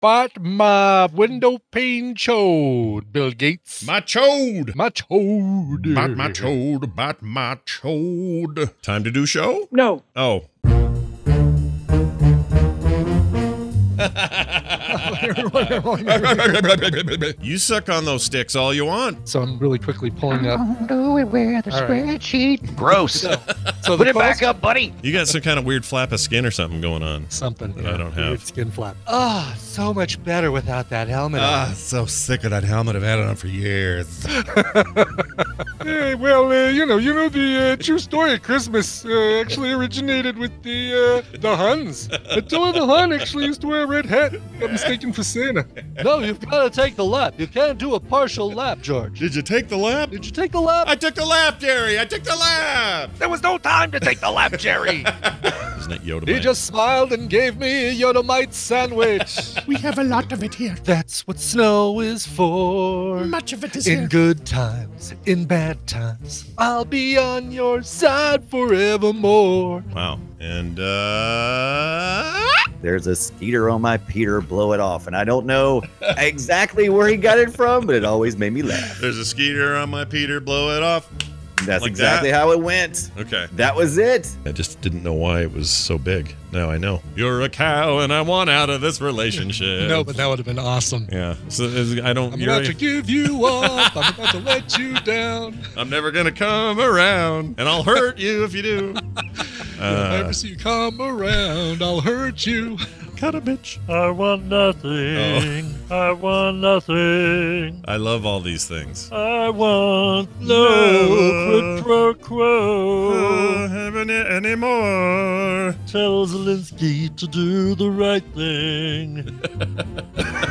But my window pane chode, Bill Gates. My chode. My chode. Bat my chode, bat my chode. Time to do show? No. Oh. you suck on those sticks all you want. So I'm really quickly pulling up. do it with a All right. spreadsheet. Gross. So Put it back up, buddy. You got some kind of weird flap of skin or something going on. Something That I don't have. Weird Skin flap. Ah, so much better without that helmet. Ah, so sick of that helmet. I've had it on for years. Hey, well, uh, you know, you know the uh, true story of Christmas uh, actually originated with the uh, the Huns. Attila the Hun actually used to wear a red hat. Got mistaken for Santa. No, you've got to take the lap. You can't do a partial lap, George. Did you take the lap? Did you take the lap? I took the lap, Jerry. I took the lap. There was no time to take the lap, Jerry. Isn't that Yoda? He just smiled and gave me a Yodomite sandwich. We have a lot of it here. That's what snow is for. Much of it is In here. good times, in bad times, I'll be on your side forevermore. Wow. And uh There's a skeeter on my Peter, blow it off. And I don't know exactly where he got it from, but it always made me laugh. there's a skeeter on my Peter. Blow it off. That's Like exactly how it went. Okay. That was it. I just didn't know why it was so big. Now I know. You're a cow, and I want out of this relationship. No, but that would have been awesome. Yeah. So is- I don't. I'm you're- about to give you up. I'm about to let you down. I'm never gonna come around, and I'll hurt you if you do. if I Uh, ever see you come around, I'll hurt you. cut a bitch. I want nothing. I want nothing. I love all these things. I want no quid pro Uh, quo. having it anymore. Tell Zelensky to do the right thing.